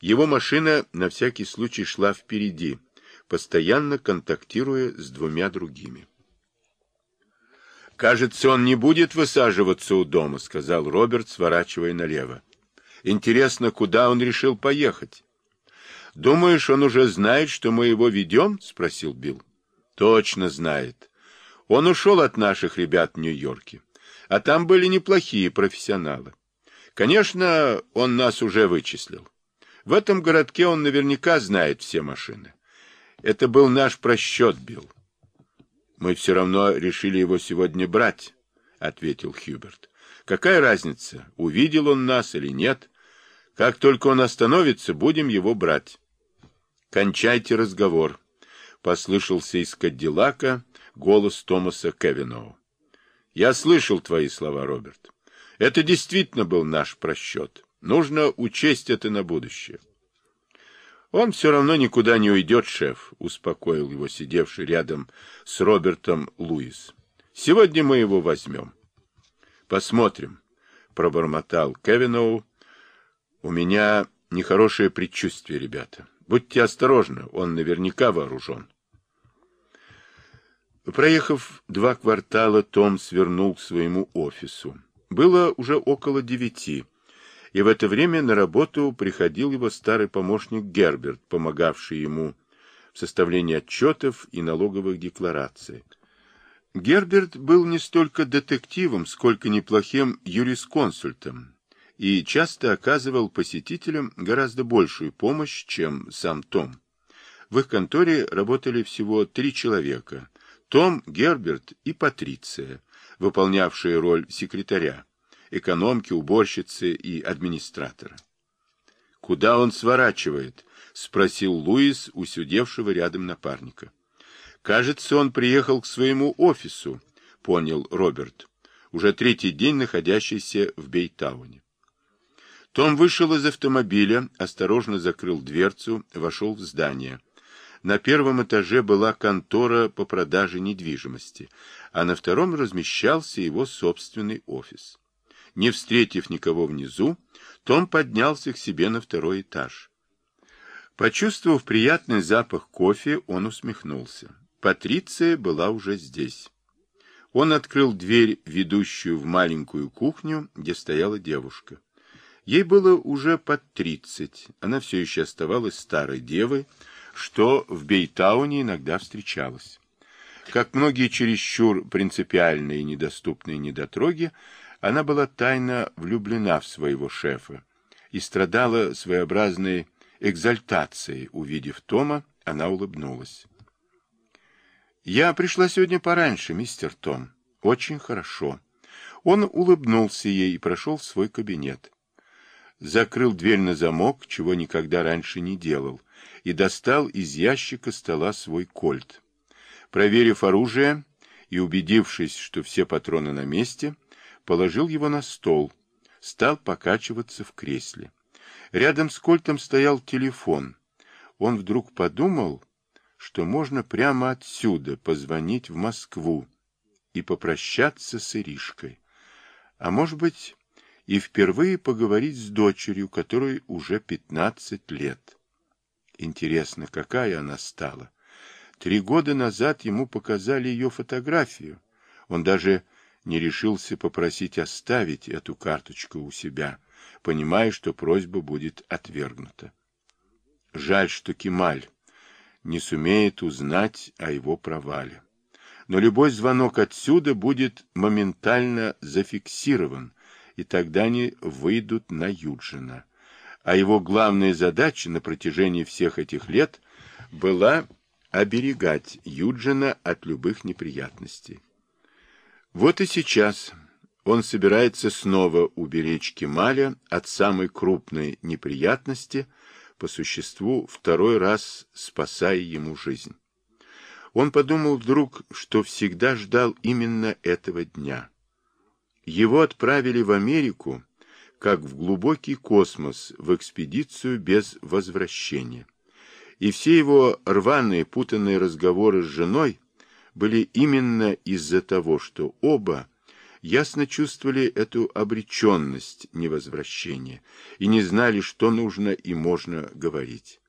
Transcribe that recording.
Его машина на всякий случай шла впереди, постоянно контактируя с двумя другими. «Кажется, он не будет высаживаться у дома», — сказал Роберт, сворачивая налево. «Интересно, куда он решил поехать?» «Думаешь, он уже знает, что мы его ведем?» — спросил Билл. «Точно знает. Он ушел от наших ребят в Нью-Йорке. А там были неплохие профессионалы. Конечно, он нас уже вычислил. В этом городке он наверняка знает все машины. Это был наш просчет, Билл. Мы все равно решили его сегодня брать, — ответил Хьюберт. Какая разница, увидел он нас или нет? Как только он остановится, будем его брать. Кончайте разговор, — послышался из Кадиллака голос Томаса Кевиноу. Я слышал твои слова, Роберт. Это действительно был наш просчет. Нужно учесть это на будущее. Он все равно никуда не уйдет, шеф, успокоил его сидевший рядом с Робертом Луис. Сегодня мы его возьмем. Посмотрим, пробормотал Кевиноу. У меня нехорошее предчувствие, ребята. Будьте осторожны, он наверняка вооружен. Проехав два квартала, Том свернул к своему офису. Было уже около девяти и в это время на работу приходил его старый помощник Герберт, помогавший ему в составлении отчетов и налоговых деклараций. Герберт был не столько детективом, сколько неплохим юрисконсультом и часто оказывал посетителям гораздо большую помощь, чем сам Том. В их конторе работали всего три человека – Том, Герберт и Патриция, выполнявшие роль секретаря экономки, уборщицы и администратора. «Куда он сворачивает?» — спросил Луис у сидевшего рядом напарника. «Кажется, он приехал к своему офису», — понял Роберт, уже третий день находящийся в Бейтауне. Том вышел из автомобиля, осторожно закрыл дверцу, вошел в здание. На первом этаже была контора по продаже недвижимости, а на втором размещался его собственный офис. Не встретив никого внизу, Том поднялся к себе на второй этаж. Почувствовав приятный запах кофе, он усмехнулся. Патриция была уже здесь. Он открыл дверь, ведущую в маленькую кухню, где стояла девушка. Ей было уже под тридцать. Она все еще оставалась старой девой, что в Бейтауне иногда встречалось. Как многие чересчур принципиальные и недоступные недотроги, она была тайно влюблена в своего шефа и страдала своеобразной экзальтацией. Увидев Тома, она улыбнулась. «Я пришла сегодня пораньше, мистер Том. Очень хорошо». Он улыбнулся ей и прошел в свой кабинет. Закрыл дверь на замок, чего никогда раньше не делал, и достал из ящика стола свой кольт. Проверив оружие и убедившись, что все патроны на месте, положил его на стол, стал покачиваться в кресле. Рядом с Кольтом стоял телефон. Он вдруг подумал, что можно прямо отсюда позвонить в Москву и попрощаться с Иришкой. А может быть, и впервые поговорить с дочерью, которой уже пятнадцать лет. Интересно, какая она стала. Три года назад ему показали ее фотографию. Он даже не решился попросить оставить эту карточку у себя, понимая, что просьба будет отвергнута. Жаль, что Кемаль не сумеет узнать о его провале. Но любой звонок отсюда будет моментально зафиксирован, и тогда они выйдут на Юджина. А его главная задача на протяжении всех этих лет была оберегать Юджина от любых неприятностей. Вот и сейчас он собирается снова уберечь Кемаля от самой крупной неприятности, по существу второй раз спасая ему жизнь. Он подумал вдруг, что всегда ждал именно этого дня. Его отправили в Америку, как в глубокий космос, в экспедицию без возвращения. И все его рваные, путанные разговоры с женой – были именно из-за того, что оба ясно чувствовали эту обреченность невозвращения и не знали, что нужно и можно говорить.